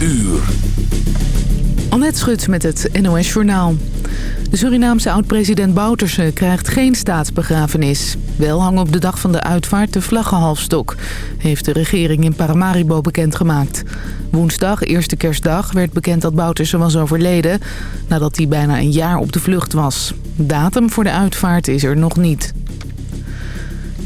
uur. Annette Schut met het NOS Journaal. De Surinaamse oud-president Bouterse krijgt geen staatsbegrafenis. Wel hangen op de dag van de uitvaart de vlaggenhalfstok... heeft de regering in Paramaribo bekendgemaakt. Woensdag, eerste kerstdag, werd bekend dat Bouterse was overleden... nadat hij bijna een jaar op de vlucht was. Datum voor de uitvaart is er nog niet.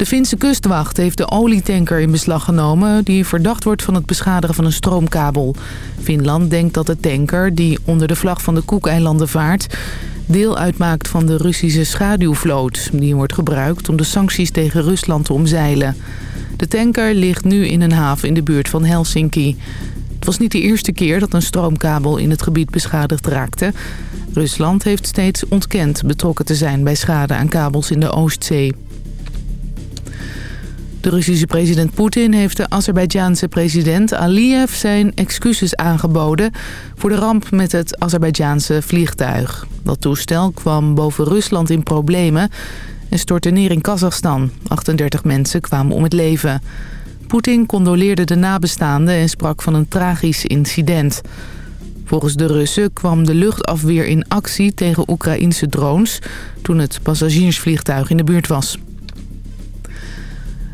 De Finse kustwacht heeft de olietanker in beslag genomen... die verdacht wordt van het beschadigen van een stroomkabel. Finland denkt dat de tanker, die onder de vlag van de Koekeilanden vaart... deel uitmaakt van de Russische schaduwvloot. Die wordt gebruikt om de sancties tegen Rusland te omzeilen. De tanker ligt nu in een haven in de buurt van Helsinki. Het was niet de eerste keer dat een stroomkabel in het gebied beschadigd raakte. Rusland heeft steeds ontkend betrokken te zijn bij schade aan kabels in de Oostzee. De Russische president Poetin heeft de Azerbeidjaanse president Aliyev zijn excuses aangeboden voor de ramp met het Azerbeidjaanse vliegtuig. Dat toestel kwam boven Rusland in problemen en stortte neer in Kazachstan. 38 mensen kwamen om het leven. Poetin condoleerde de nabestaanden en sprak van een tragisch incident. Volgens de Russen kwam de luchtafweer in actie tegen Oekraïnse drones... toen het passagiersvliegtuig in de buurt was.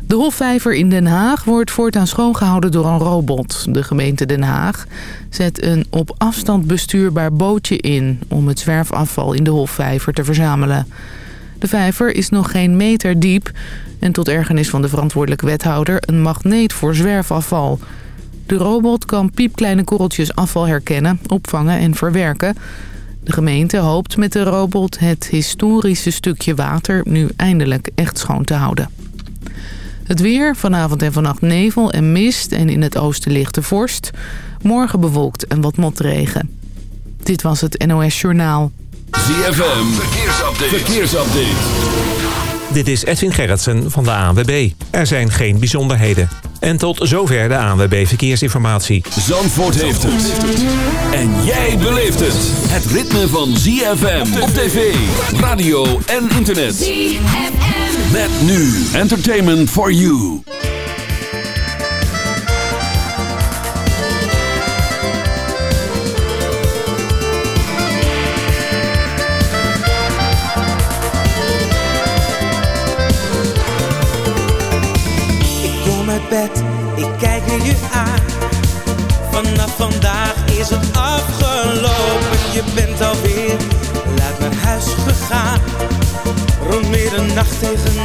De Hofvijver in Den Haag wordt voortaan schoongehouden door een robot. De gemeente Den Haag zet een op afstand bestuurbaar bootje in... om het zwerfafval in de Hofvijver te verzamelen. De vijver is nog geen meter diep... en tot ergernis van de verantwoordelijke wethouder... een magneet voor zwerfafval. De robot kan piepkleine korreltjes afval herkennen, opvangen en verwerken... De gemeente hoopt met de robot het historische stukje water nu eindelijk echt schoon te houden. Het weer, vanavond en vannacht nevel en mist en in het oosten lichte vorst. Morgen bewolkt en wat motregen. Dit was het NOS Journaal. ZFM, verkeersupdate. verkeersupdate. Dit is Edwin Gerritsen van de ANWB. Er zijn geen bijzonderheden. En tot zover de ANWB Verkeersinformatie. Zandvoort heeft het. En jij beleeft het. Het ritme van ZFM op tv, radio en internet. ZFM. Met nu Entertainment for You. Ik kom uit bed, ik kijk naar je aan. Vanaf vandaag is het afgelopen, je bent alweer laat naar huis gegaan Rond middernacht tegen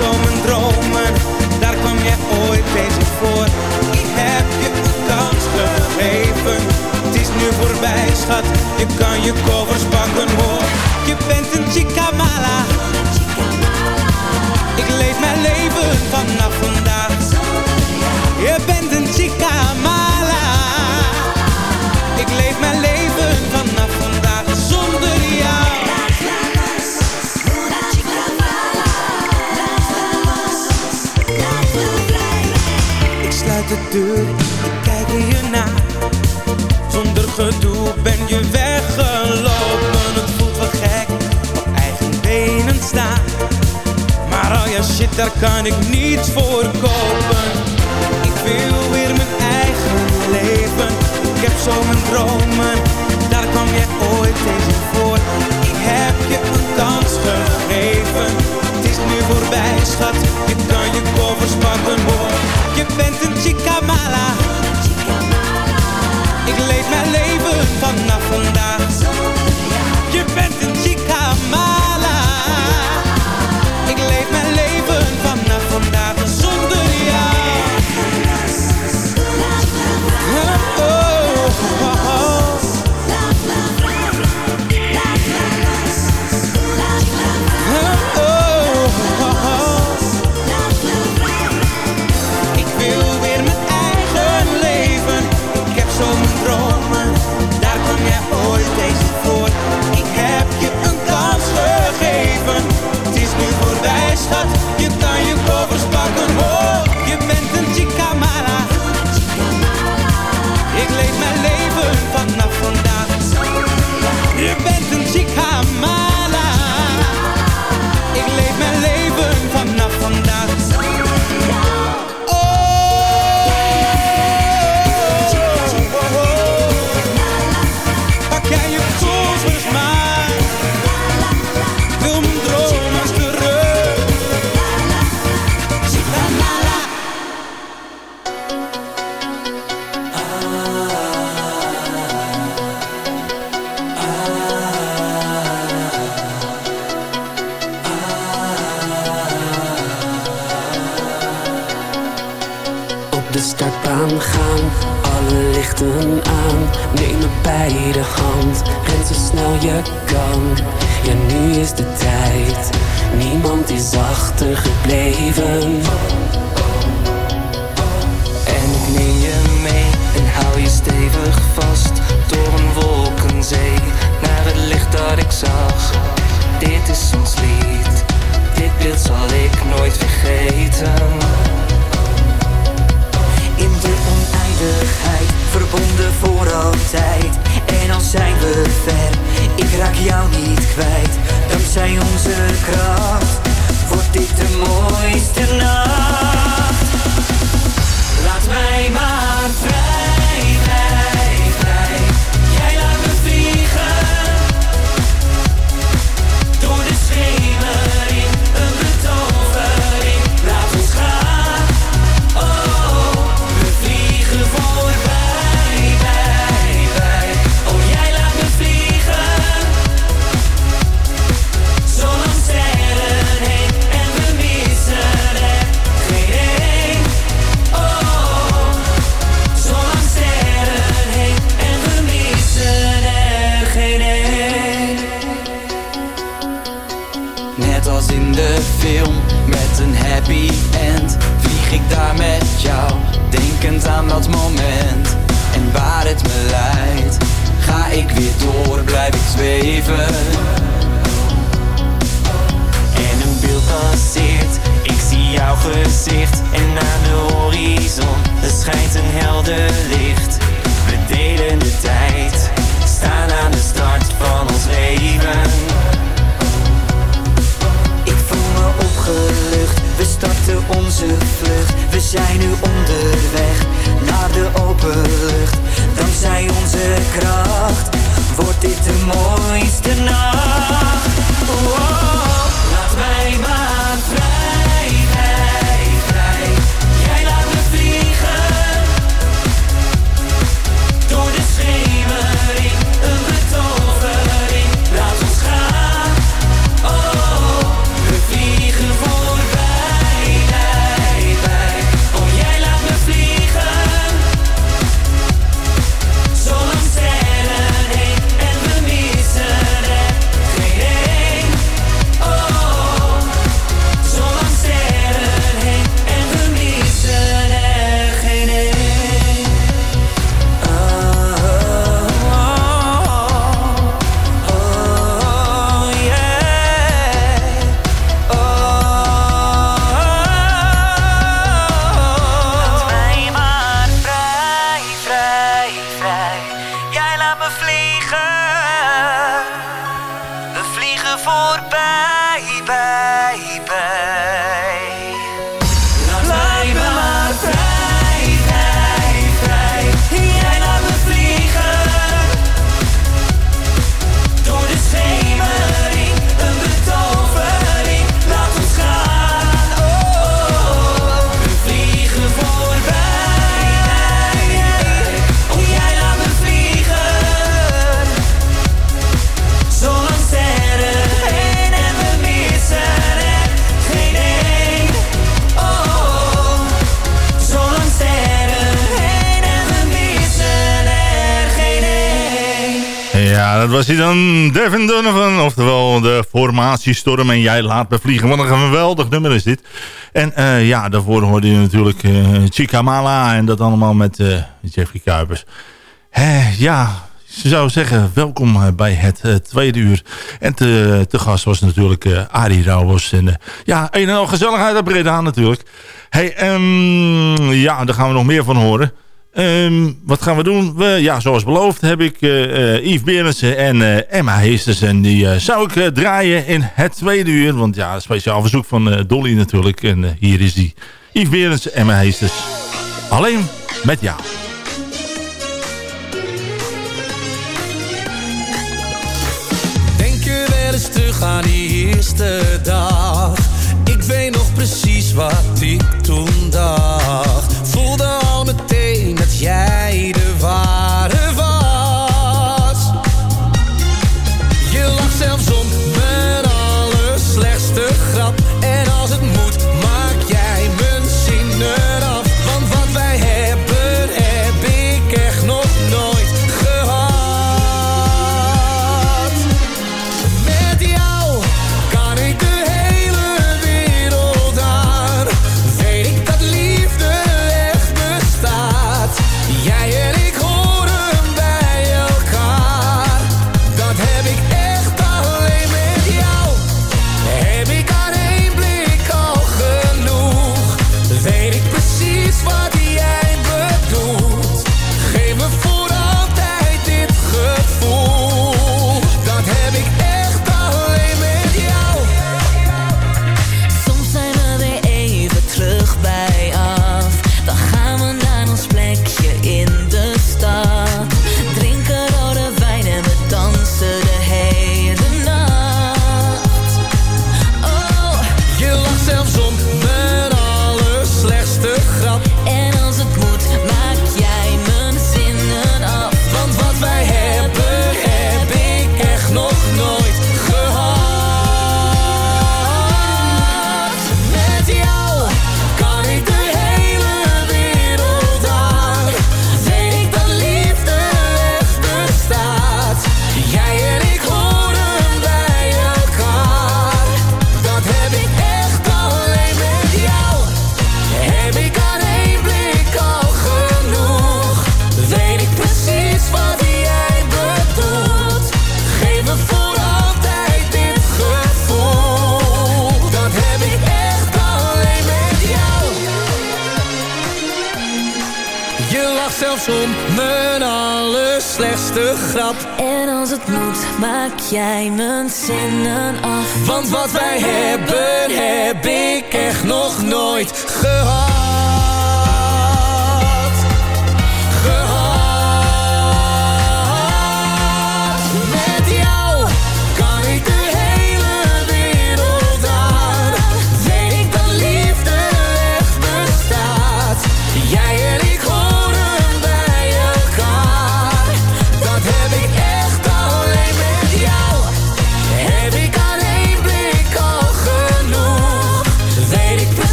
zo mijn dromen. Daar kwam jij ooit bezig voor. Ik heb je een kans gegeven. Het is nu voorbij schat. Je kan je covers pakken hoor. Je bent een chica mala Ik leef mijn leven vanaf vandaag. Je bent een ik kijk je na. Zonder gedoe ben je weggelopen. Het voelt wel gek, op eigen benen staan. Maar al je shit, daar kan ik niets voor kopen. Ik wil weer mijn eigen leven ik heb zo mijn dromen, daar kwam je ooit eens voor. Ik heb je een kans gegeven, het is nu voorbij schat. Je kan je koffers pakken. Je bent een chica mala. Ik leef mijn leven vanaf vandaag. Bij de hand. Zo snel je kan. Ja, nu is de tijd. Niemand is achtergebleven. En ik neem je mee En hou je stevig vast. Door een wolkenzee Naar het licht dat ik zag. Dit is ons lied. Dit beeld zal ik nooit vergeten. In de oneindigheid, voor altijd. En al zijn we ver, ik raak jou niet kwijt. Dankzij onze kracht, wordt dit de mooiste nacht. Laat mij maar vrij, moment En waar het me leidt, ga ik weer door, blijf ik zweven. En een beeld passeert, ik zie jouw gezicht En aan de horizon, er schijnt een helder licht. We delen de tijd, staan aan de start van ons leven. Ik voel me opgelucht, we starten onze vlucht. We zijn nu onderweg naar de open lucht. Dankzij onze kracht wordt dit de mooiste nacht. Wow. Laat mij maar vrij, Ja, dat was hij dan, Devin Donovan. Oftewel de formatiestorm en jij laat me vliegen. Wat een geweldig nummer is dit. En eh, ja, daarvoor hoorde je natuurlijk uh, Chica Mala en dat allemaal met uh, Jeffrey Kuipers. Hè, ja, ze zou zeggen, welkom bij het tweede uur. En te, gast was natuurlijk Arie Rauwers. En ja, een en al gezelligheid uit Breda natuurlijk. Hey, um, ja, daar gaan we nog meer van horen. Um, wat gaan we doen? We, ja, zoals beloofd heb ik uh, Yves Berensen en uh, Emma Heesters. En die zou ik draaien in het tweede uur. Want ja, speciaal verzoek van Dolly natuurlijk. En hier is die. Yves Berensen, Emma Heesters. Alleen met jou. Denk je wel eens terug aan die eerste dag. Ik weet nog precies wat ik toen dacht. yeah.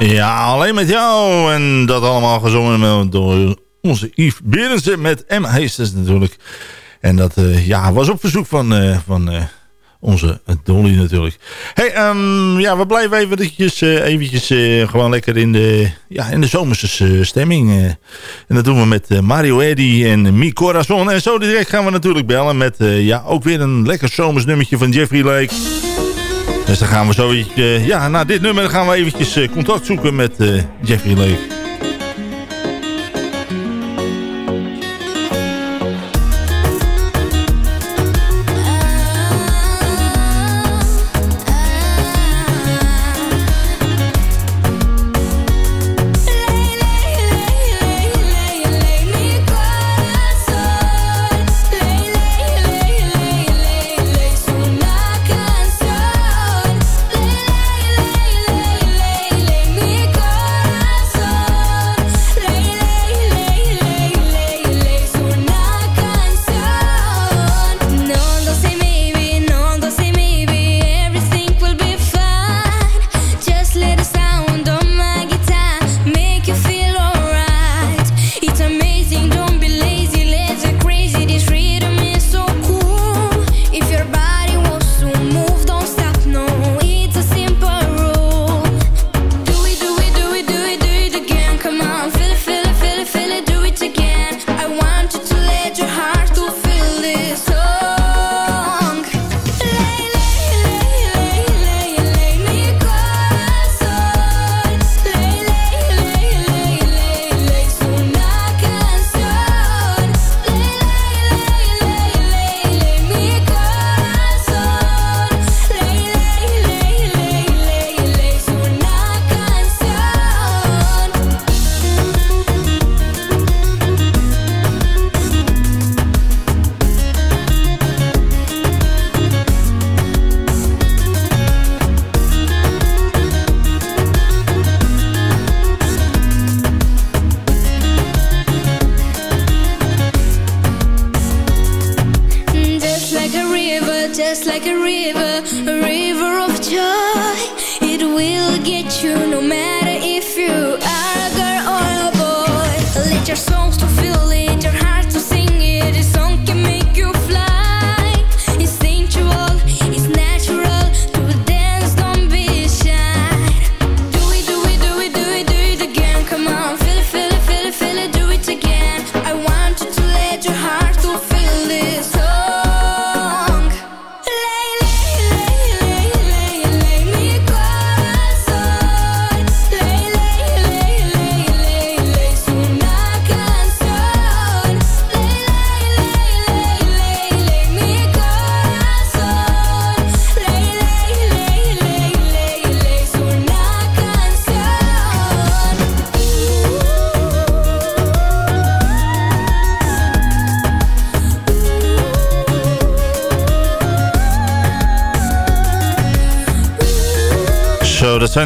Ja, alleen met jou. En dat allemaal gezongen door onze Yves Berensen met M. Heesters natuurlijk. En dat uh, ja, was op verzoek van, uh, van uh, onze Dolly natuurlijk. Hey, um, ja, we blijven eventjes, eventjes gewoon lekker in de, ja, in de zomerse stemming. en dat doen we met Mario Eddy en Mi Corazon. En zo direct gaan we natuurlijk bellen met ja, ook weer een lekker zomers nummertje van Jeffrey Lake. Dus dan gaan we zo, uh, ja, na dit nummer gaan we eventjes uh, contact zoeken met uh, Jeffrey Lake.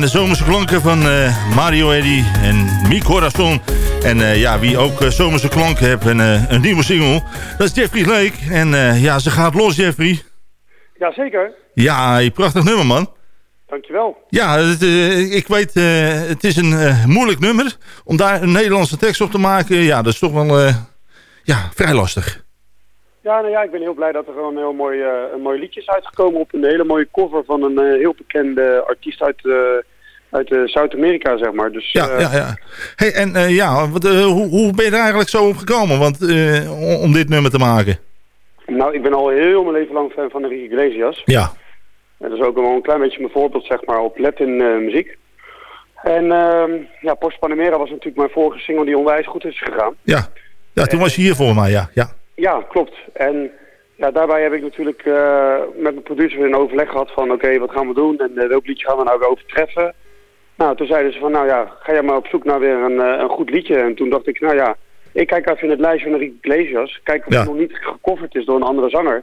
De zomerse klanken van uh, Mario Eddy en Mi Corazon. En uh, ja, wie ook uh, zomerse klanken heeft en een nieuwe single, dat is Jeffrey Lake. En ja, ze gaat los, Jeffrey. Jazeker. Ja, prachtig nummer, man. Dankjewel. Ja, het, ik weet, het is een moeilijk nummer. Om daar een Nederlandse tekst op te maken, ja, dat is toch wel ja, vrij lastig. Ja, nou ja, ik ben heel blij dat er gewoon een heel mooi, uh, een mooi liedje is uitgekomen op een hele mooie cover van een uh, heel bekende artiest uit, uh, uit Zuid-Amerika, zeg maar. Dus, ja, ja, ja. Hey, en ja, wat, hoe, hoe ben je er eigenlijk zo op gekomen want, om dit nummer te maken? Nou, ik ben al heel mijn leven lang fan van Enrique Iglesias. Ja. En dat is ook wel een klein beetje mijn voorbeeld, zeg maar, op Latin muziek. En ehm, ja, Post Panamera was natuurlijk mijn vorige single die onwijs goed is gegaan. Ja, ja toen was je hier voor mij, ja. ja. Ja, klopt. En ja, daarbij heb ik natuurlijk uh, met mijn producer in overleg gehad van oké, wat gaan we doen en uh, welk liedje gaan we nou weer overtreffen. Nou, toen zeiden ze van nou ja, ga jij maar op zoek naar weer een, uh, een goed liedje. En toen dacht ik, nou ja, ik kijk even in het lijstje van Enrique Iglesias, kijk of ja. het nog niet gecoverd is door een andere zanger.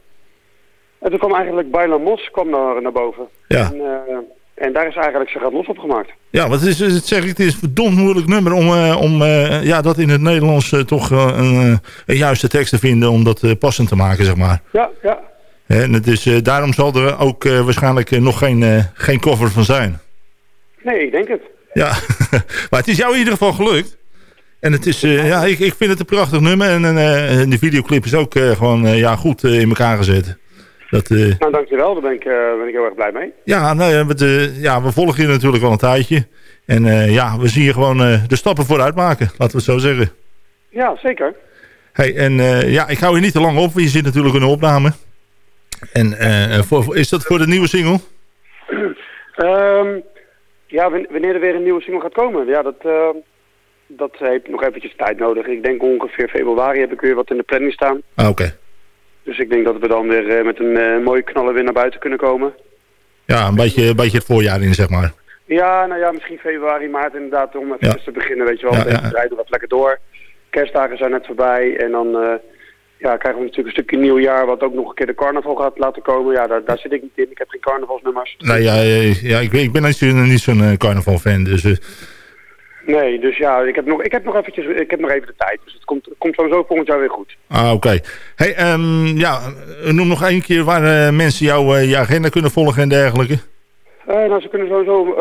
En toen kwam eigenlijk Baila Mos kwam naar, naar boven. Ja. En, en daar is eigenlijk ze gaat los op gemaakt. Ja, wat is, het zeg ik, het is een verdomd moeilijk nummer om, uh, om uh, ja, dat in het Nederlands uh, toch een, een, juiste tekst te vinden om dat passend te maken, zeg maar. Ja, ja. En het is, daarom zal er ook waarschijnlijk nog geen, geen cover van zijn. Nee, ik denk het. Ja, maar het is jou in ieder geval gelukt. En het is, ja, ik, ik vind het een prachtig nummer en, en de videoclip is ook gewoon ja, goed in elkaar gezet. Dat, uh... Nou, dankjewel. Daar ben ik, uh, ben ik heel erg blij mee. Ja, nou, ja, we, ja, we volgen je natuurlijk al een tijdje. En uh, ja, we zien je gewoon de stappen vooruit maken. Laten we het zo zeggen. Ja, zeker. Hey, en ja, ik hou je niet te lang op. Je zit natuurlijk in de opname. En voor, is dat voor de nieuwe single? um, ja, wanneer er weer een nieuwe single gaat komen. Ja, dat, dat heeft nog eventjes tijd nodig. Ik denk ongeveer februari heb ik weer wat in de planning staan. Ah, oké. Dus ik denk dat we dan weer uh, met een uh, mooie knallen weer naar buiten kunnen komen. Ja, een beetje, een beetje het voorjaar in, zeg maar. Ja, nou ja, misschien februari, maart inderdaad, om even ja. te beginnen, weet je wel. Ja, ja. rijden wat lekker door. Kerstdagen zijn net voorbij en dan ja, krijgen we natuurlijk een stukje nieuwjaar... wat ook nog een keer de carnaval gaat laten komen. Ja, daar, daar zit ik niet in. Ik heb geen carnavalsnummers. Nee, ja, ja ik, ik ben niet zo'n carnaval-fan, dus... Nee, dus ja, ik heb nog, ik heb nog, eventjes, ik heb nog even de tijd. Dus het komt, komt sowieso volgend jaar weer goed. Ah, oké. Okay. Hey, um, ja, noem nog één keer waar uh, mensen jouw uh, je agenda kunnen volgen en dergelijke. Uh, nou, ze kunnen sowieso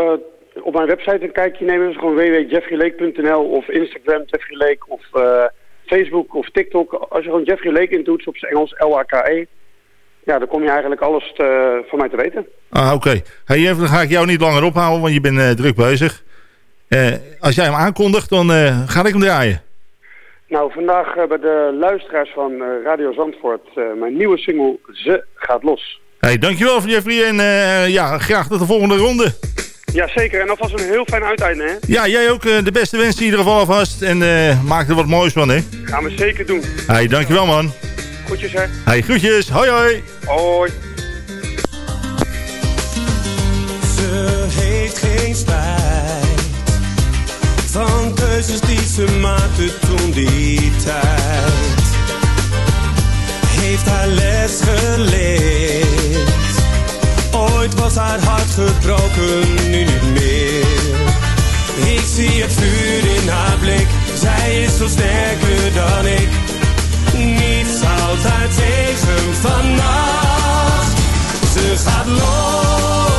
op mijn website een kijkje nemen. Dus gewoon www.jeffreylake.nl of Instagram Jeffrey Lake of Facebook of TikTok. Als je gewoon Jeffrey Lake intoetst op zijn Engels L-A-K-E. Ja, dan kom je eigenlijk alles te, van mij te weten. Ah, oké. Okay. Hey, dan ga ik jou niet langer ophouden, want je bent druk bezig. Uh, als jij hem aankondigt, dan uh, ga ik hem draaien. Nou, vandaag bij de luisteraars van Radio Zandvoort mijn nieuwe single Ze gaat los. Hey, dankjewel Jeffrey en ja, graag tot de volgende ronde. Ja, zeker. En alvast een heel fijn uiteinde, hè? Ja, jij ook de beste wensen in ieder geval alvast. En maak er wat moois van, hè? Gaan we zeker doen. Hey, dankjewel man. Groetjes, hè? Hey, groetjes. Hoi, hoi. Hoi. Ze heeft geen spijt van keuzes die ze maakte toen die tijd. Heeft haar les geleerd. Ooit was haar hart gebroken, nu niet meer. Ik zie het vuur in haar blik, zij is zo sterker dan ik. Niets houdt haar tegen vannacht. Ze gaat los,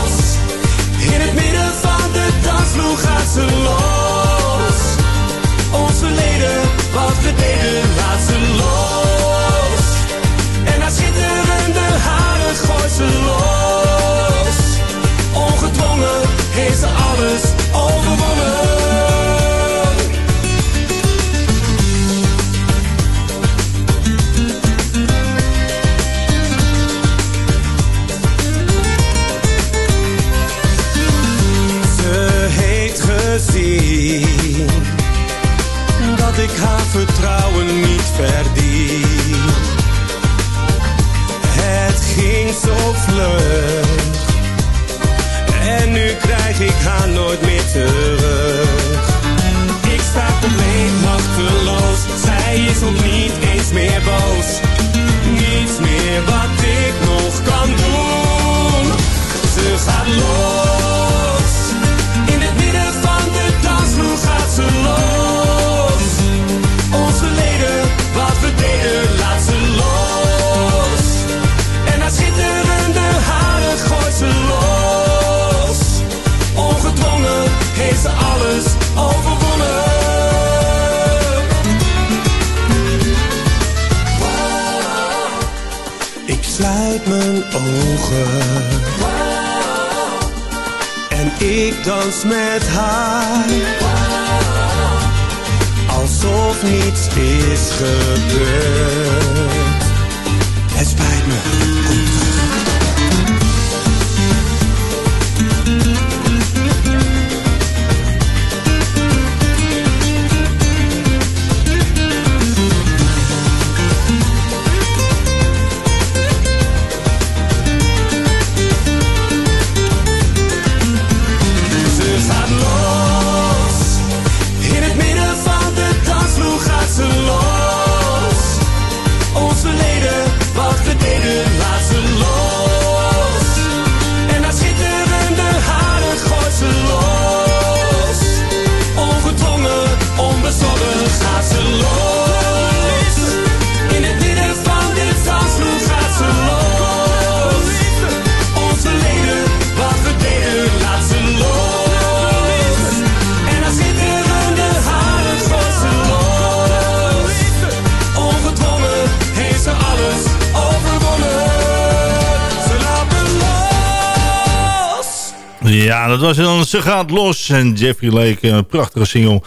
was dan Ze gaat los. En Jeffrey Lake, een prachtige single.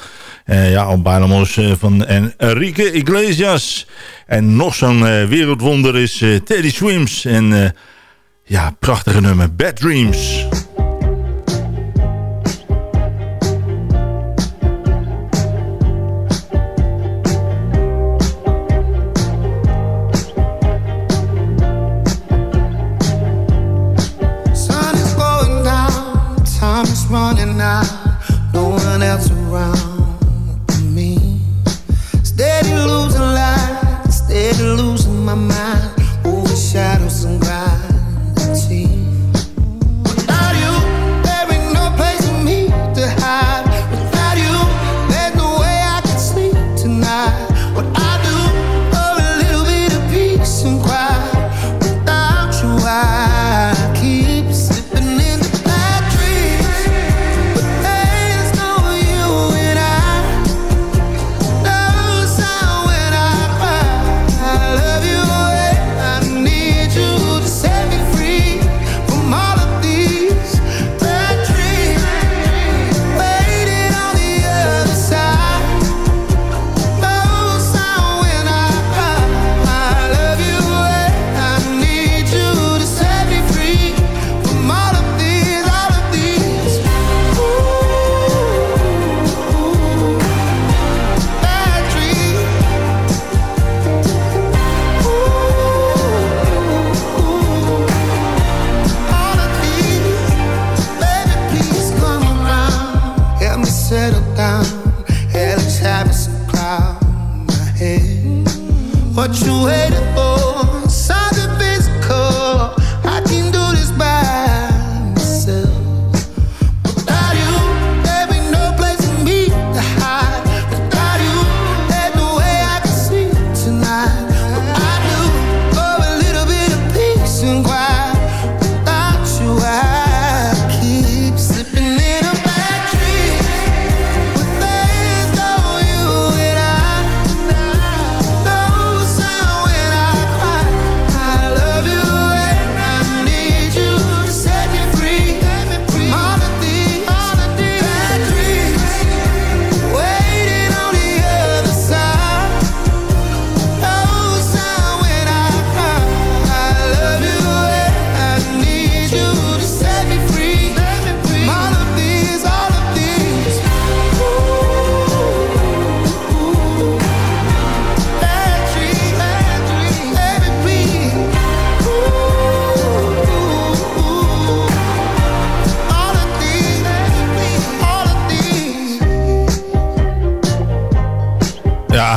Uh, ja, al bijna eh, van en Enrique Iglesias. En nog zo'n eh, wereldwonder is Teddy Swims. En ja, prachtige nummer Bad Dreams.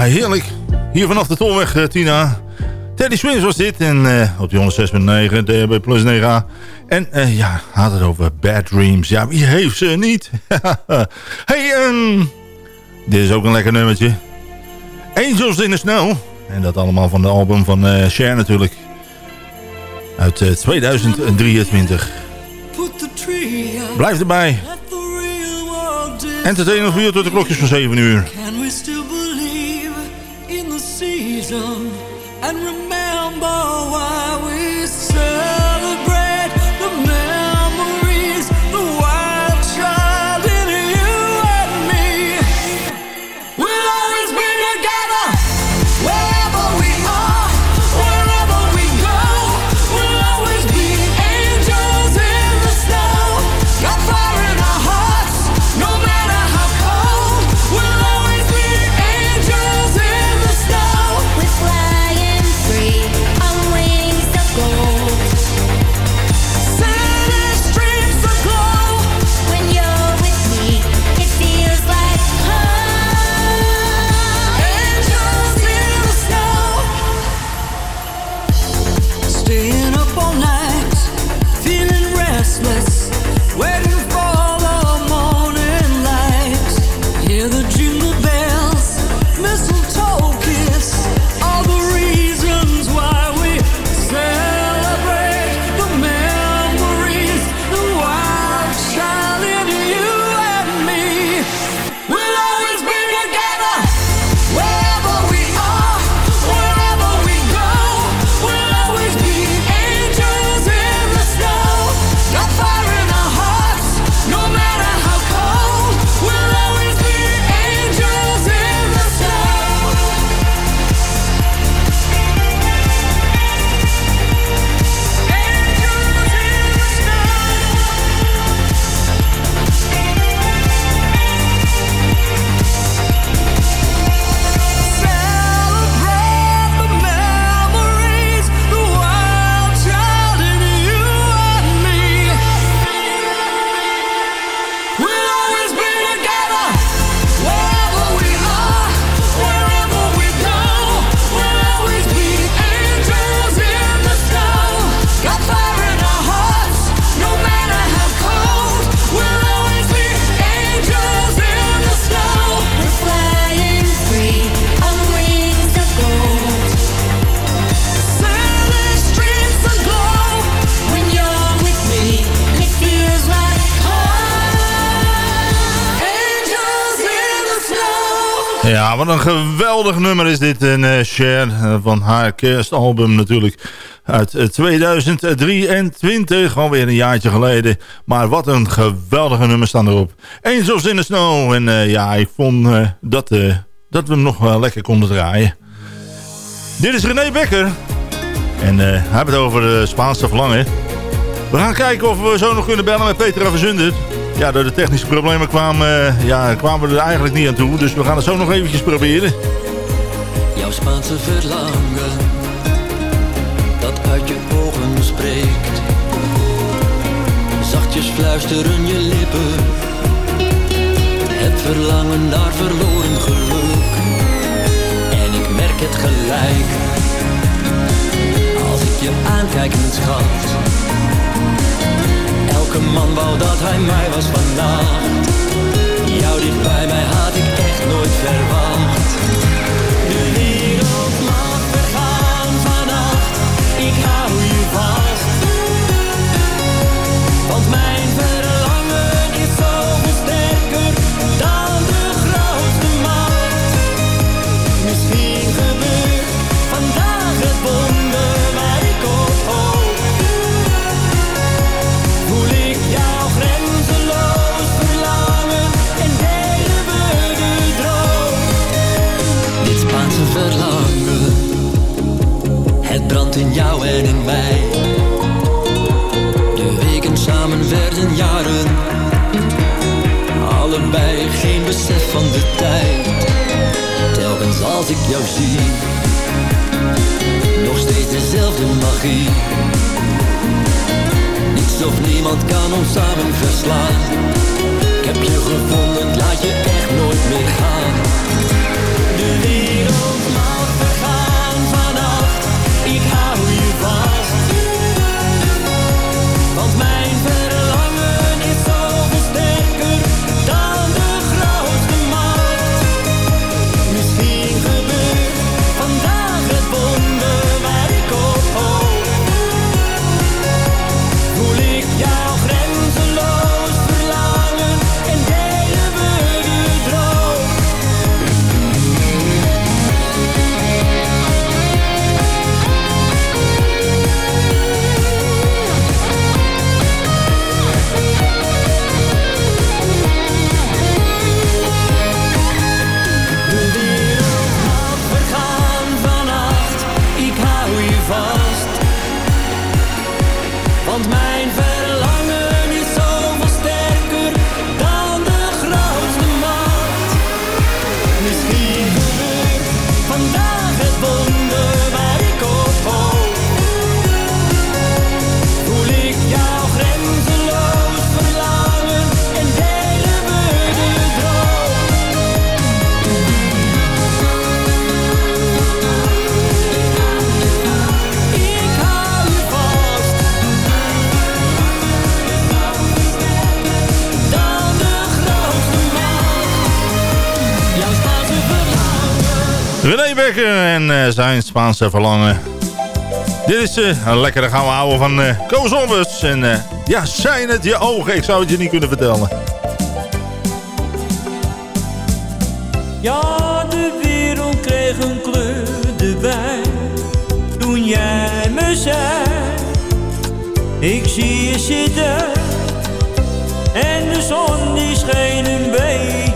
heerlijk. Hier vanaf de Tolweg, eh, Tina. Teddy Swims was dit. En eh, op die 106.9, DHB plus 9a. En eh, ja, had het over Bad Dreams. Ja, wie heeft ze niet? hey, ehm, dit is ook een lekker nummertje. Angels in the Snow. En dat allemaal van de album van Cher natuurlijk. Uit 2023. Blijf erbij. Entertainment voor tot de klokjes van 7 uur. reason and remember why we serve. Wat een geweldig nummer is dit. En eh, Cher eh, van haar kerstalbum natuurlijk. Uit eh, 2023, alweer een jaartje geleden. Maar wat een geweldige nummers staan erop. Angels in the Snow. En eh, ja, ik vond eh, dat, eh, dat we hem nog wel lekker konden draaien. Dit is René Becker. En eh hij heeft het over de Spaanse verlangen. We gaan kijken of we zo nog kunnen bellen met Petra Verzundert. Ja, door de technische problemen kwamen, eh, ja, kwamen we er eigenlijk niet aan toe. Dus we gaan het zo nog eventjes proberen. Jouw Spaanse verlangen dat uit je ogen spreekt. Zachtjes fluisteren je lippen. Het verlangen naar verloren geluk. En ik merk het gelijk. Als ik je aankijk, mijn schat. Elke man wou dat hij mij was vannacht. Jou dicht bij mij had ik echt nooit verwacht. In mij. De weken samen werden jaren, allebei geen besef van de tijd. Telkens als ik jou zie, nog steeds dezelfde magie. Niets of niemand kan ons samen verslaan. Ik heb je gevonden, laat je echt nooit meer gaan. En eh, zijn Spaanse verlangen. Dit is eh, een lekkere gouden ouwe van Obbers. En ja, zijn het je ogen? Ik zou het je niet kunnen vertellen. Ja, de wereld kreeg een kleur erbij Toen jij me zei Ik zie je zitten En de zon die scheen een beetje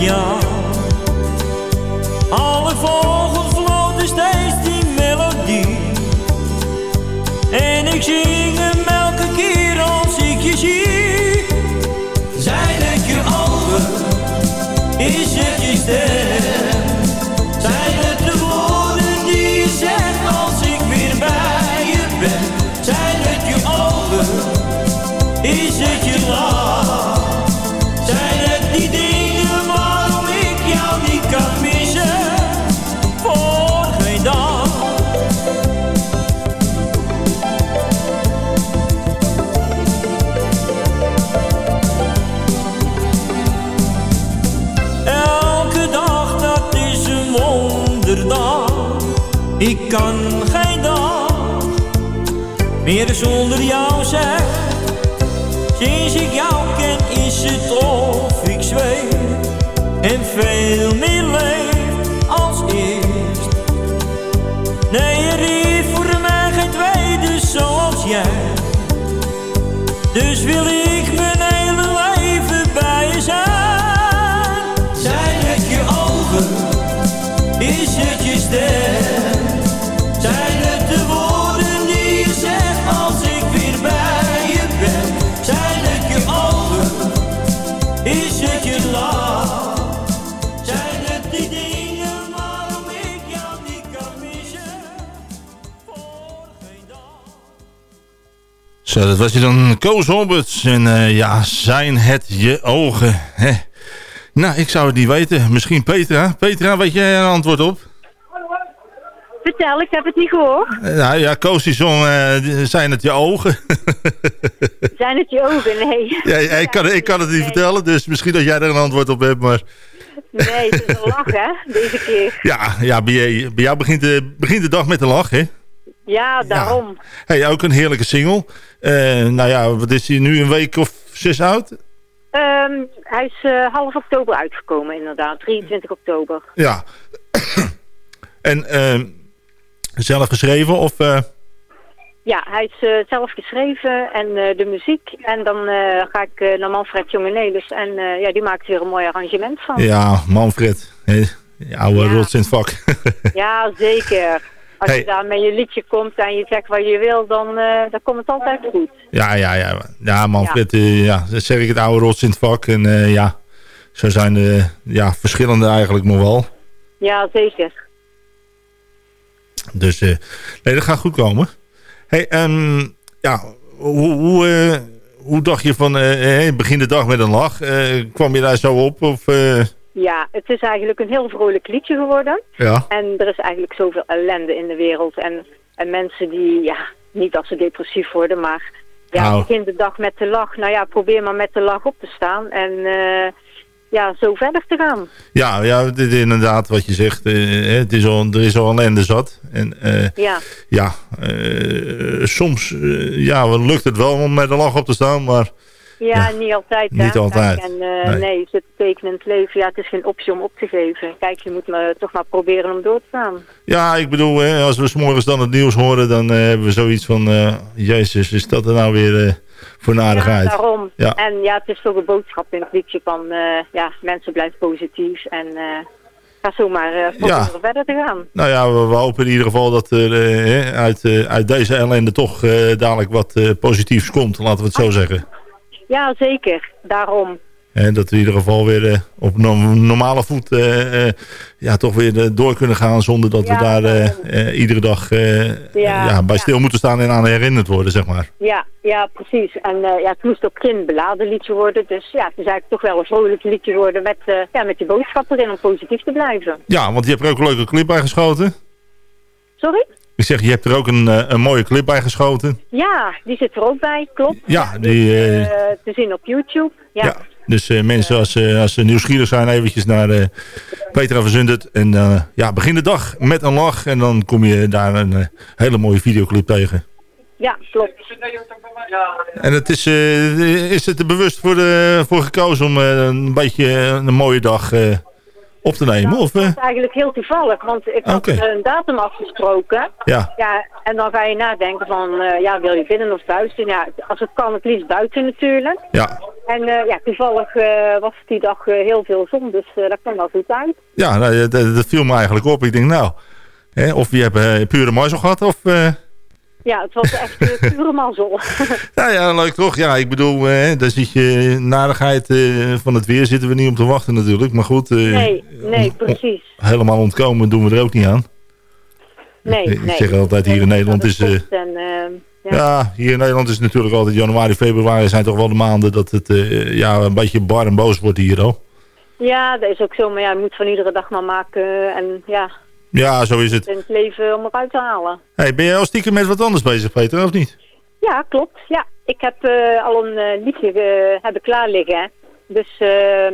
keer met jou Alle vogels kan geen dag meer zonder jou zijn. Sinds ik jou ken is het of ik zweef en veel meer Zo, dat was je dan Koos Roberts. En eh, ja, zijn het je ogen? Hè? Nou, ik zou het niet weten. Misschien Petra. Petra, weet jij een antwoord op? Vertel, ik heb het niet gehoord. Eh, nou ja, Koos die zong, eh, zijn het je ogen? Zijn het je ogen? Nee. ja, ja, ik, kan, ik kan het niet vertellen, dus misschien dat jij er een antwoord op hebt. Maar Nee, het is een lach, hè, deze keer. ja, ja bij, bij jou begint de, begint de dag met een lach, hè? Ja, daarom. Hey, ook een heerlijke single. Eh, nou ja, wat is hij nu, een week of zes oud? Ehm, hij is eh, half oktober uitgekomen, inderdaad. 23 oktober. Ja. en eh, zelf geschreven of... eh, Ja, hij is zelf geschreven en de muziek. En dan ga ik naar Manfred Jongenelis. En ja, die maakt hier een mooi arrangement van. Ja, Manfred. Die oude rots in het vak. Ja, zeker. Als Hey. je daar met je liedje komt en je zegt wat je wil, dan, eh, dan komt het altijd goed. ja, ja, ja. Ja, Manfred, ja. ja, dat zeg ik het oude rots in het vak. En eh, ja, zo zijn de ja, verschillende eigenlijk nog wel. Ja, zeker. Dus eh, nee, dat gaat goed komen. Hey, ehm, ja, hoe, hoe, eh, hoe dacht je van eh, eh, begin de dag met een lach? Eh, kwam je daar zo op? Of, eh, Ja, het is eigenlijk een heel vrolijk liedje geworden. ja, En er is eigenlijk zoveel ellende in de wereld. En, en mensen die, ja, niet dat ze depressief worden, maar ja, Nou. begin de dag met de lach. Nou ja, probeer maar met de lach op te staan. En eh, ja, zo verder te gaan. ja, ja dit is inderdaad wat je zegt. eh, het is al, er is al ellende zat. En Ja, ja, soms ja, lukt het wel om met een lach op te staan. Maar ja, niet altijd. hè. niet altijd. Kijk, en eh, Nee. nee, zit tekenen het leven. Ja, het is geen optie om op te geven. Kijk, je moet maar, toch maar proberen om door te gaan. ja, ik bedoel, hè, als we 's morgens dan het nieuws horen... dan eh, hebben we zoiets van... eh, Jezus, is dat er nou weer eh, voor narigheid? Ja, daarom. Ja. En ja, het is toch een boodschap in het liedje van, eh, ja, mensen blijven positief. En eh, ga zomaar uh, verder te gaan. Nou ja, we, we, hopen in ieder geval dat er uh, uit, uh, uit deze ellende toch dadelijk wat positiefs komt, laten we het zo zeggen. Ja, zeker. Daarom. En dat we in ieder geval weer op normale voet ja, toch weer door kunnen gaan zonder dat ja, we daar iedere dag ja, ja, bij stil moeten staan en aan herinnerd worden, zeg maar. Ja, ja precies. En ja, het moest ook geen beladen liedje worden. Dus ja, het is eigenlijk toch wel een vrolijk liedje worden met, ja, met die boodschap erin om positief te blijven. Ja, want je hebt er ook een leuke clip bij geschoten. Sorry? Ik zeg, je hebt er ook een, een mooie clip bij geschoten. Ja, die zit er ook bij, klopt. Ja, die... Uh, te zien op YouTube, ja. ja. Dus uh, mensen, als, uh, als ze nieuwsgierig zijn, eventjes naar uh, Petra van Zundert. En ja, begin de dag met een lach. En dan kom je daar een hele mooie videoclip tegen. Ja, klopt. En het is, is het er bewust voor, de, voor gekozen om een beetje een mooie dag op te nemen? Nou, of, dat is eigenlijk heel toevallig, want ik had okay. een datum afgesproken. Ja. ja. En dan ga je nadenken van, uh, ja, wil je binnen of buiten? Ja, als het kan, het liefst buiten natuurlijk. Ja. En uh, ja, toevallig uh, was die dag heel veel zon, dus dat kwam wel goed uit. Ja, nou, dat, dat, viel me eigenlijk op. Ik denk, nou, hè, of je hebt pure mazzel gehad, of... Ja, het was echt uh, pure mazzel. ja, ja, leuk toch? Ja, ik bedoel, eh, daar zit je narigheid uh, van het weer zitten we niet om te wachten natuurlijk. Maar goed. nee, nee, precies. Helemaal ontkomen doen we er ook niet aan. Nee, ik, nee. Ik zeg altijd, hier in Nederland is... En, ja. ja. hier in Nederland is natuurlijk altijd januari, februari zijn toch wel de maanden dat het ja, een beetje bar en boos wordt hier al. Ja, dat is ook zo. Maar ja, je moet van iedere dag maar maken. En ja, ja, zo is het. In het leven om eruit te halen. Hey, ben jij al stiekem met wat anders bezig, Peter, of niet? Ja, klopt. Ja, ik heb uh, al een uh, liedje uh, hebben klaar liggen. Dus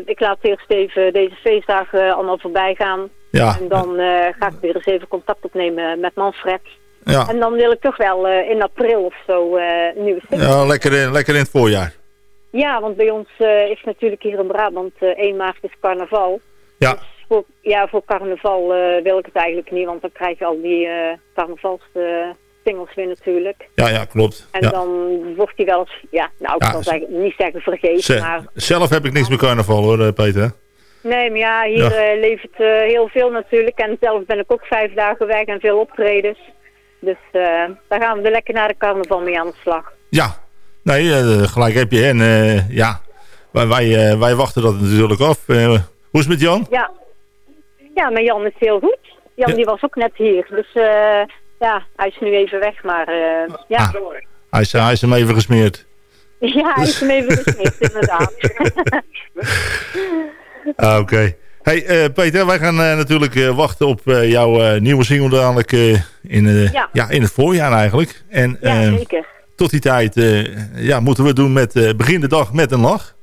ik laat eerst even deze feestdagen allemaal voorbij gaan. Ja. En dan ga ik weer eens even contact opnemen met Manfred. Ja. En dan wil ik toch wel in april of zo nieuwe single. Ja, lekker, lekker in het voorjaar. Ja, want bij ons is natuurlijk hier in Brabant 1 maart is carnaval. Ja. Dus voor, ja, voor carnaval uh, wil ik het eigenlijk niet, want dan krijg je al die uh, carnavalssingles weer natuurlijk. Ja, ja, klopt. En ja. dan wordt die wel eens, ja, nou ik Ja, zal zeggen, niet zeggen vergeten, maar... Zelf heb ik niks met carnaval hoor, eh, Peter. Nee, maar ja, hier Ja. eh, levert eh, heel veel natuurlijk. En zelf ben ik ook vijf dagen weg en veel optredens. Dus eh, daar gaan we er lekker naar de carnaval mee aan de slag. Ja, nee, eh, gelijk heb je. En eh, ja, wij, wij, eh, wij wachten dat natuurlijk af. Eh, hoe is het met Jan? Ja. Ja, maar Jan is heel goed. Jan Ja. die was ook net hier. Dus eh, ja, hij is nu even weg, maar eh, ja. Ah. Hij is, hij is hem even gesmeerd. Ja, hij is hem even gesmeerd, inderdaad. Ah, Oké. Hey eh, Peter, wij gaan natuurlijk wachten op jouw nieuwe single dadelijk in, Ja. ja. in het voorjaar eigenlijk. En ja, eh, zeker. tot die tijd ja, moeten we het doen met begin de dag met een lach.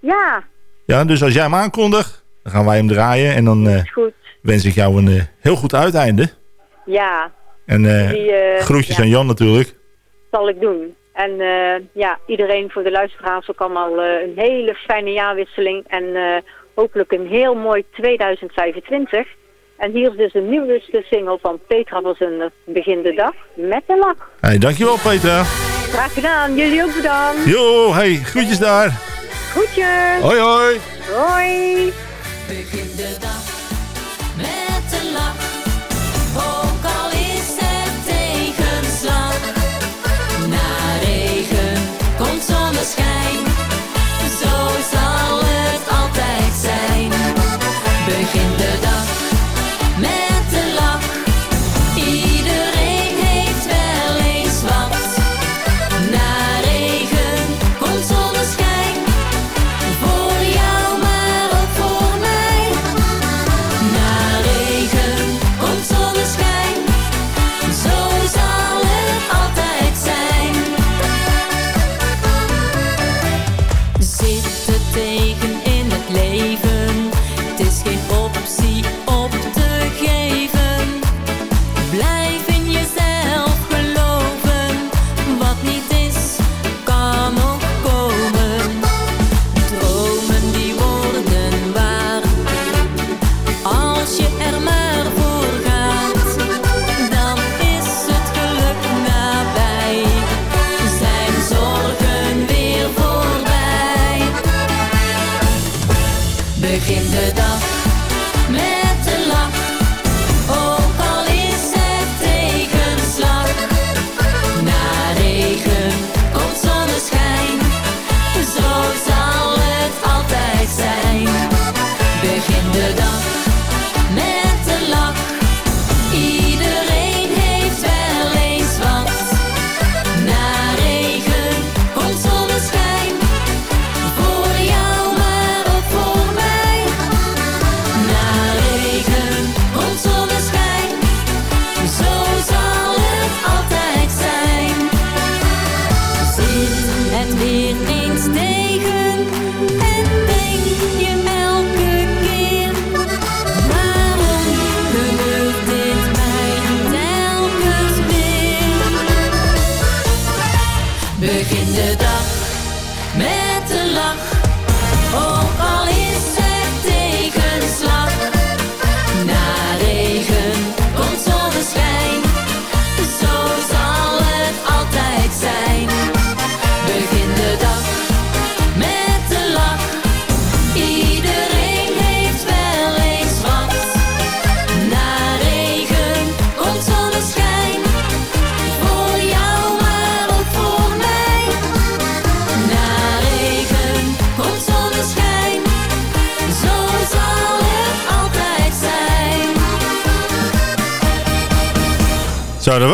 Ja, Ja, dus als jij hem aankondigt, dan gaan wij hem draaien. En dan is goed. Wens ik jou een eh, heel goed uiteinde. Ja, En eh, Die, eh, groetjes ja. aan Jan natuurlijk. zal ik doen. En eh, ja, iedereen voor de luisteraars ook allemaal een hele fijne jaarwisseling. En eh, hopelijk een heel mooi 2025. En hier is dus een nieuwste single van Petra van zijn Begin de Dag met een lach. Hey, dankjewel Peter. Graag gedaan, jullie ook bedankt. Jo, hey, groetjes daar. Groetjes. Hoi hoi. Hoi. Begin de dag met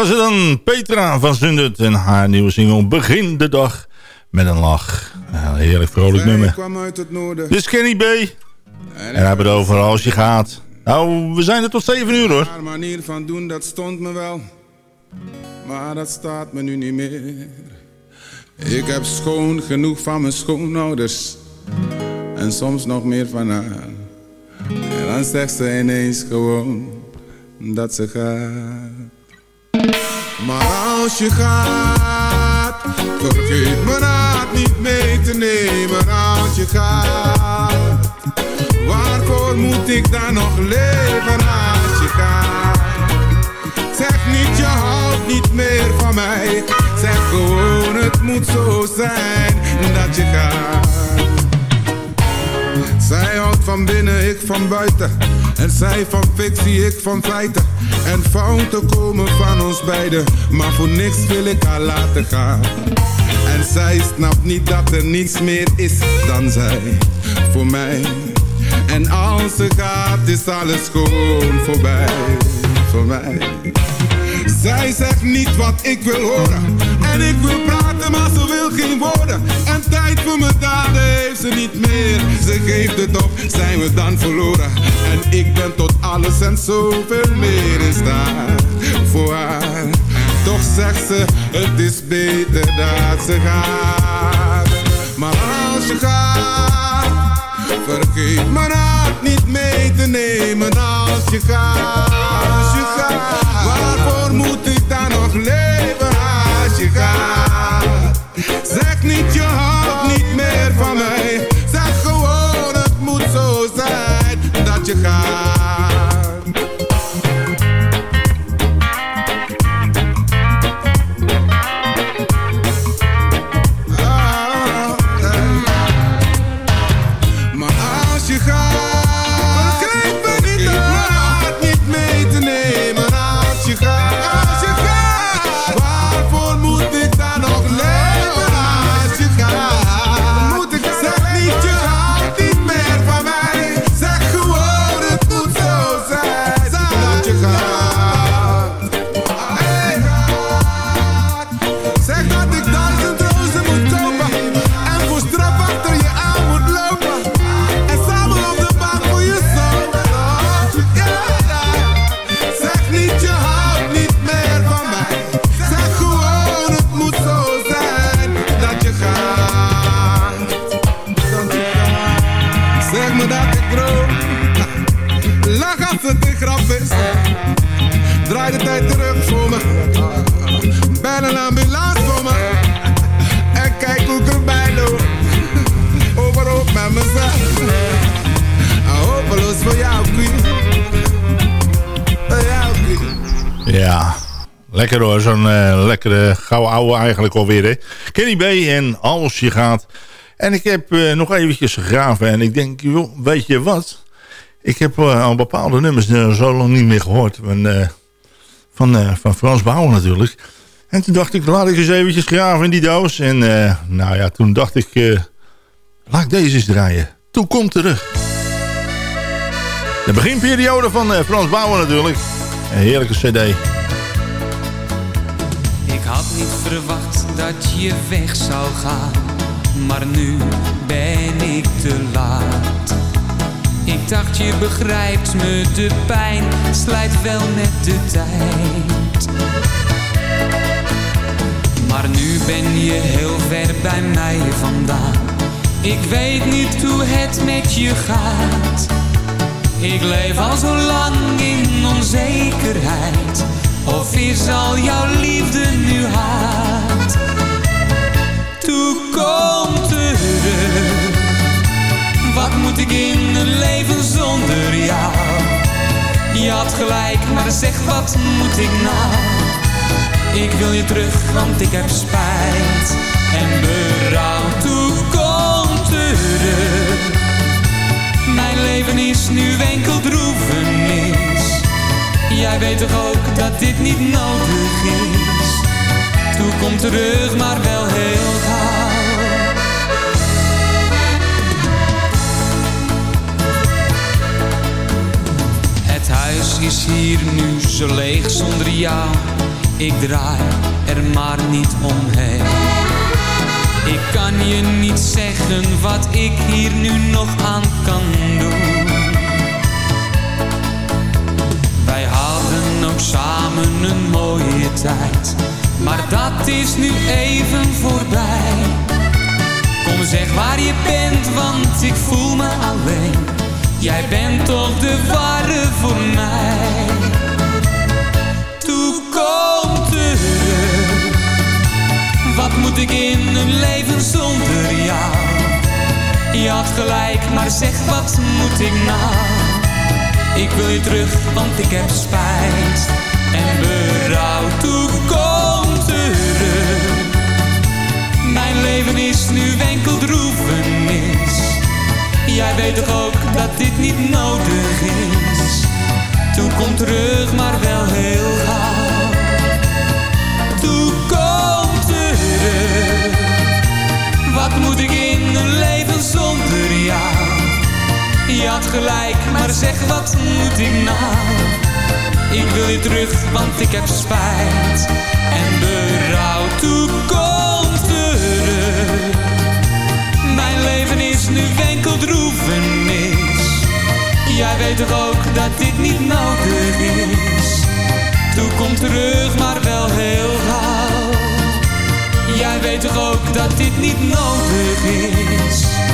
was het dan. Petra van Zundert en haar nieuwe single Begin de Dag met een lach. Ja, een heerlijk vrolijk nummer. kwam uit het noorden. Is Kenny B. En we hebben het over als je gaat. Nou, we zijn er tot 7 uur hoor. Haar manier van doen, dat stond me wel. Maar dat staat me nu niet meer. Ik heb schoon genoeg van mijn schoonouders. En soms nog meer van haar. En dan zegt ze ineens gewoon dat ze gaat. Maar als je gaat, vergeet me raad niet mee te nemen als je gaat. Waarvoor moet ik dan nog leven als je gaat? Zeg niet je houdt niet meer van mij. Zeg gewoon het moet zo zijn dat je gaat. Zij houdt van binnen, ik van buiten. En zij van fictie, ik van feiten. En fouten komen van ons beiden. Maar voor niks wil ik haar laten gaan. En zij snapt niet dat er niets meer is dan zij. Voor mij. En als ze gaat, is alles gewoon voorbij. Voor mij. Zij zegt niet wat ik wil horen. En ik wil praten, maar ze wil geen woorden. En tijd voor mijn daden heeft ze niet meer. Ze geeft het op, zijn we dan verloren. En ik ben tot alles en zoveel meer in staat voor haar. Toch zegt ze, het is beter dat ze gaat. Maar als je gaat, vergeet mijn hart niet mee te nemen als je gaat. Als je gaat, waarvoor moet ik dan nog leven je gaat? Zeg niet je houdt niet meer van mij. Zeg gewoon het moet zo zijn dat je gaat. Lekker hoor. Zo'n eh, lekkere gouden ouwe eigenlijk alweer. Hè. Kenny B en Als je gaat. En ik heb eh, nog eventjes gegraven. En ik denk, joh, weet je wat? Ik heb eh, al bepaalde nummers zo lang niet meer gehoord. Van, van, van Frans Bauer natuurlijk. En toen dacht ik, laat ik eens eventjes graven in die doos. En nou ja, toen dacht ik, laat deze eens draaien. Toen komt terug. De beginperiode van Frans Bauer natuurlijk. Een heerlijke cd. Ik had niet verwacht dat je weg zou gaan, maar nu ben ik te laat. Ik dacht je begrijpt me, de pijn slijt wel met de tijd. Maar nu ben je heel ver bij mij vandaan. Ik weet niet hoe het met je gaat. Ik leef al zo lang in onzekerheid. Of is al jouw liefde nu haat? Toekom terug. Wat moet ik in een leven zonder jou? Je had gelijk, maar zeg wat moet ik nou? Ik wil je terug, want ik heb spijt en berouw. Toekom terug. Mijn leven is nu enkel droevenis. Jij weet toch ook dat dit niet nodig is. Toe kom terug, maar wel heel gauw. Het huis is hier nu zo leeg zonder jou. Ik draai er maar niet omheen. Ik kan je niet zeggen wat ik hier nu nog aan kan doen. Hadden ook samen een mooie tijd. Maar dat is nu even voorbij. Kom zeg waar je bent, want ik voel me alleen. Jij bent toch de ware voor mij. Toe kom terug. Wat moet ik in een leven zonder jou? Je had gelijk, maar zeg wat moet ik nou? Ik wil je terug, want ik heb spijt en berouw. Toe kom terug. Mijn leven is nu enkel droevenis. Jij weet toch ook dat dit niet nodig is. Toe kom terug, maar wel heel gauw. Je had gelijk, maar zeg wat moet ik nou? Ik wil je terug, want ik heb spijt en berouw. Toe kom terug. Mijn leven is nu enkel droevenis. Jij weet toch ook dat dit niet nodig is. Toe kom terug, maar wel heel gauw. Jij weet toch ook dat dit niet nodig is.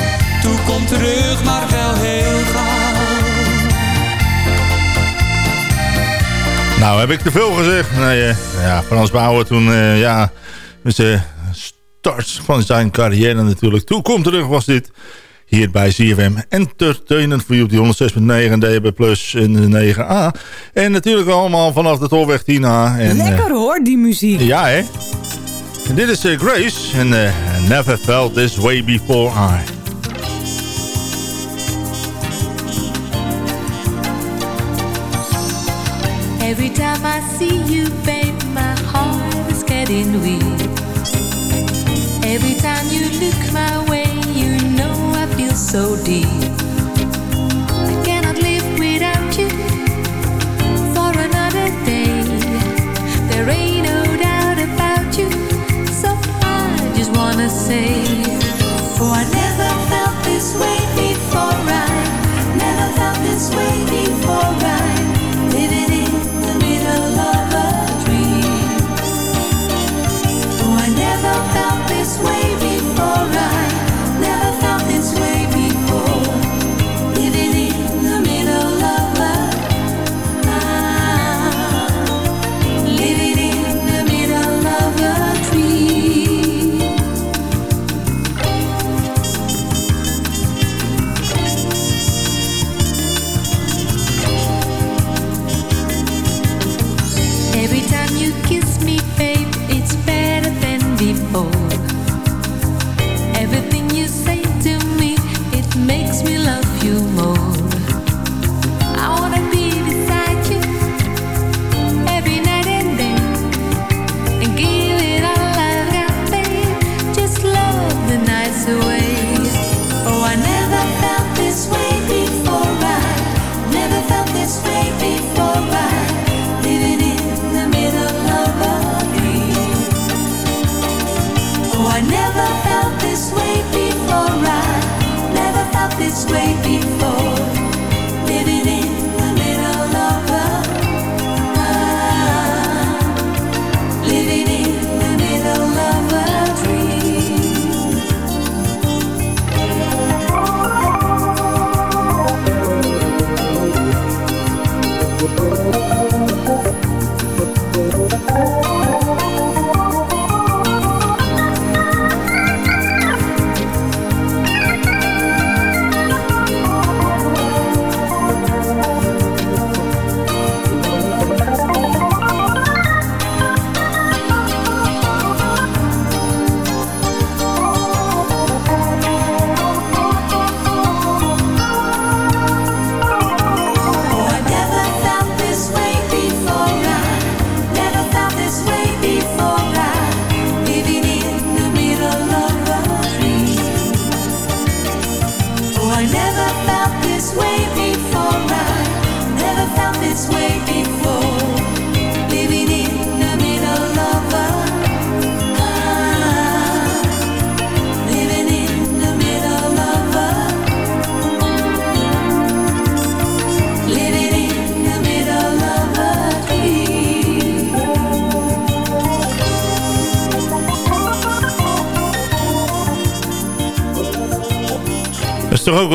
Toe kom terug, maar wel heel gauw. Nou, heb ik te veel gezegd? Nee, eh, ja, Frans Bauer toen, eh, ja, met de start van zijn carrière natuurlijk. Toen komt terug was dit hier bij CFM Entertainment voor op die 106.9 DB Plus in de 9A. En natuurlijk allemaal vanaf de Tolweg 10A. En, eh, Lekker hoor, die muziek. ja, hè? En dit is eh, Grace en eh, Never Felt This Way Before I. Every time I see you, babe, my heart is getting weak. Every time you look my way, you know I feel so deep. I cannot live without you for another day. There ain't no doubt about you, so I just wanna say, Oh, I never felt this way before. I never felt this way before.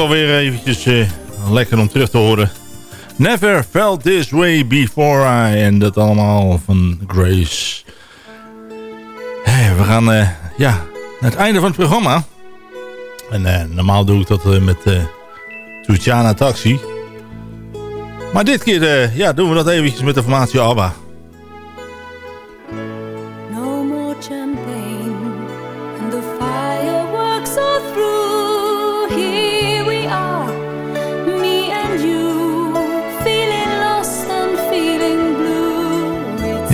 Wel weer eventjes eh, lekker om terug te horen. Never felt this way before I. En dat allemaal van Grace. Hey, we gaan eh, ja, naar het einde van het programma. En eh, normaal doe ik dat met eh Tuchana Taxi. Maar dit keer ja, doen we dat eventjes met de formatie ABBA.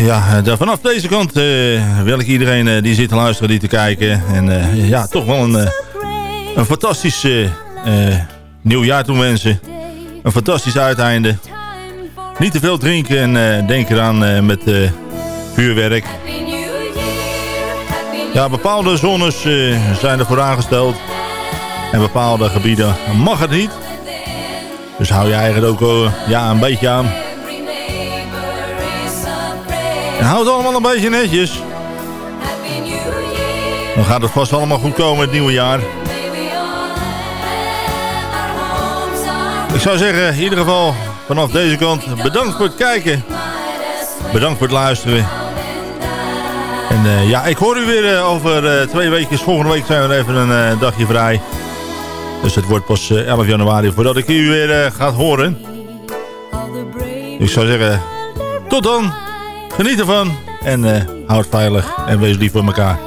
Ja, eh, vanaf deze kant eh, wil ik iedereen eh, die zit te luisteren, die te kijken. En ja, toch wel een, een fantastisch nieuwjaar toewensen. Een fantastisch uiteinde. Niet te veel drinken en denk eraan met vuurwerk. Ja, bepaalde zones zijn er voor aangesteld. En bepaalde gebieden mag het niet. Dus hou je eigen ook ja, een beetje aan. Houd allemaal een beetje netjes. Dan gaat het vast allemaal goed komen het nieuwe jaar. Ik zou zeggen, in ieder geval vanaf deze kant bedankt voor het kijken. Bedankt voor het luisteren. En eh, ja, ik hoor u weer eh, over eh, twee weken. Volgende week zijn we even een dagje vrij. Dus het wordt pas eh, 11 januari voordat ik u weer eh, ga horen. Ik zou zeggen, tot dan. Geniet ervan. En eh, houd veilig. En wees lief voor elkaar.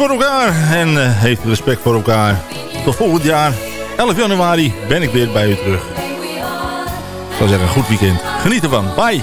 Voor elkaar en uh, heeft respect voor elkaar. Tot volgend jaar, 11 januari, ben ik weer bij u terug. Ik zou zeggen, goed weekend. Geniet ervan. Bye.